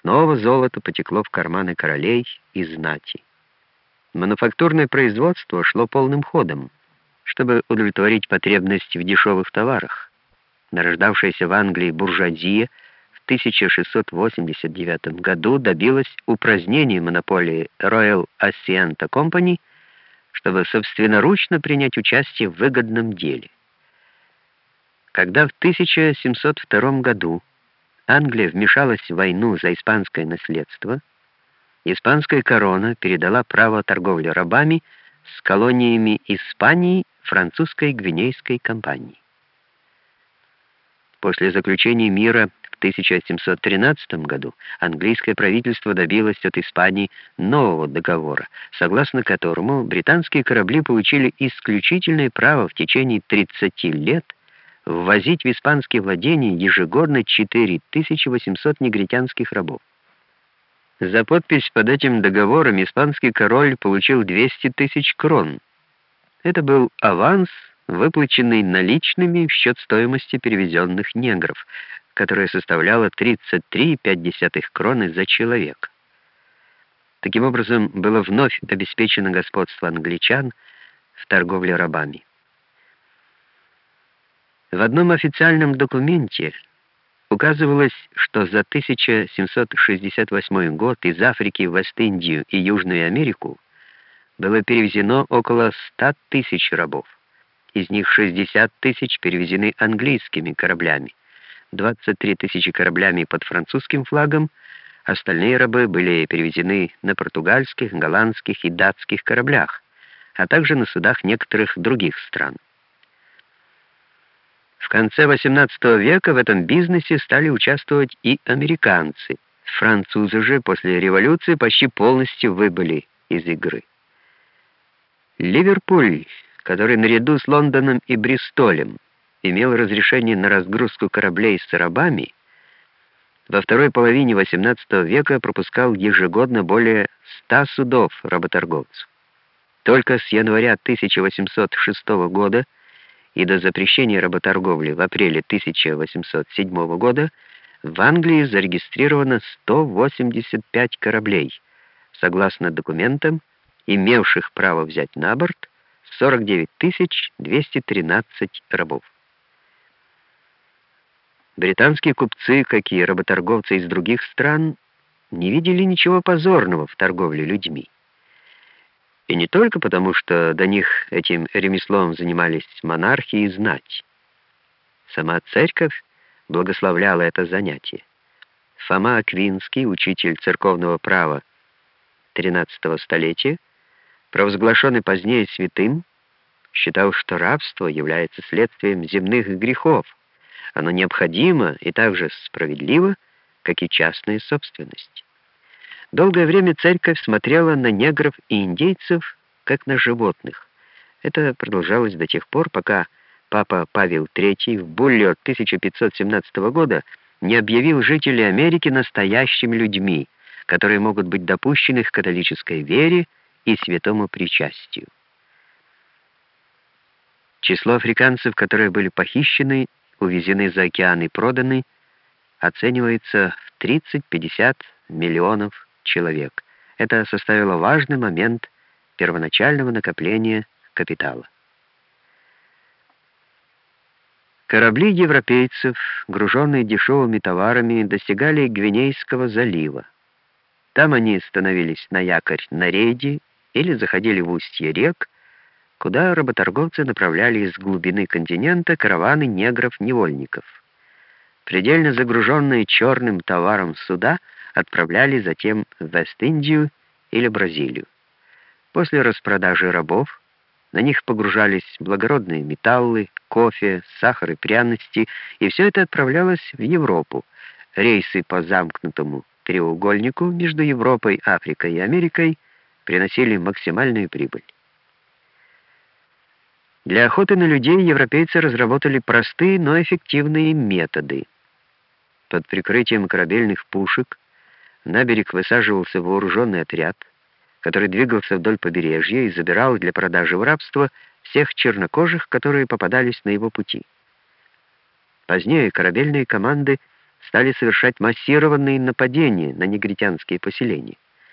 Снова золото потекло в карманы королей и знати. Мануфактурное производство шло полным ходом, чтобы удовлетворить потребность в дешевых товарах. Нарождавшаяся в Англии буржуазия в 1689 году добилась упразднения монополии Royal Ascienta Company, чтобы собственноручно принять участие в выгодном деле. Когда в 1702 году Англия вмешалась в войну за испанское наследство, испанская корона передала право торговли рабами с колониями Испании французской гвинейской компании. После заключения мира в 1713 году английское правительство добилось от Испании нового договора, согласно которому британские корабли получили исключительное право в течение 30 лет ввозить в испанские владения ежегодно 4800 негритянских рабов. За подпись под этим договором испанский король получил 200 тысяч крон. Это был аванс, выплаченный наличными в счет стоимости перевезенных негров, которая составляла 33,5 кроны за человек. Таким образом, было вновь обеспечено господство англичан в торговле рабами. В одном официальном документе указывалось, что за 1768 год из Африки в Вест-Индию и Южную Америку было перевезено около 100 тысяч рабов. Из них 60 тысяч перевезены английскими кораблями, 23 тысячи кораблями под французским флагом, остальные рабы были перевезены на португальских, голландских и датских кораблях, а также на судах некоторых других стран. В конце XVIII века в этом бизнесе стали участвовать и американцы. Французы же после революции почти полностью выбыли из игры. Ливерпуль, который наряду с Лондоном и Бристолем имел разрешение на разгрузку кораблей с рабами, во второй половине XVIII века пропускал ежегодно более 100 судов работорговцев. Только с января 1806 года и до запрещения работорговли в апреле 1807 года в Англии зарегистрировано 185 кораблей, согласно документам, имевших право взять на борт 49 213 рабов. Британские купцы, как и работорговцы из других стран, не видели ничего позорного в торговле людьми. И не только потому, что до них этим ремеслом занимались монархи и знать. Сама церковь благословляла это занятие. Фома Аквинский, учитель церковного права XIII столетия, провозглашенный позднее святым, считал, что рабство является следствием земных грехов. Оно необходимо и так же справедливо, как и частная собственность. Долгое время церковь смотрела на негров и индейцев как на животных. Это продолжалось до тех пор, пока папа Павел III в булле от 1517 года не объявил жителей Америки настоящими людьми, которые могут быть допущены к католической вере и святому причастию. Число африканцев, которые были похищены, увезены за океан и проданы, оценивается в 30-50 миллионов человек. Это составило важный момент первоначального накопления капитала. Корабли европейцев, груженные дешевыми товарами, достигали Гвинейского залива. Там они становились на якорь на рейде или заходили в устье рек, куда работорговцы направляли из глубины континента караваны негров-невольников. Предельно загруженные черным товаром суда — отправляли затем в Вест-Индию или Бразилию. После распродажи рабов на них погружались благородные металлы, кофе, сахар и пряности, и все это отправлялось в Европу. Рейсы по замкнутому треугольнику между Европой, Африкой и Америкой приносили максимальную прибыль. Для охоты на людей европейцы разработали простые, но эффективные методы. Под прикрытием корабельных пушек на берег высаживался вооруженный отряд, который двигался вдоль побережья и забирал для продажи в рабство всех чернокожих, которые попадались на его пути. Позднее корабельные команды стали совершать массированные нападения на негритянские поселения.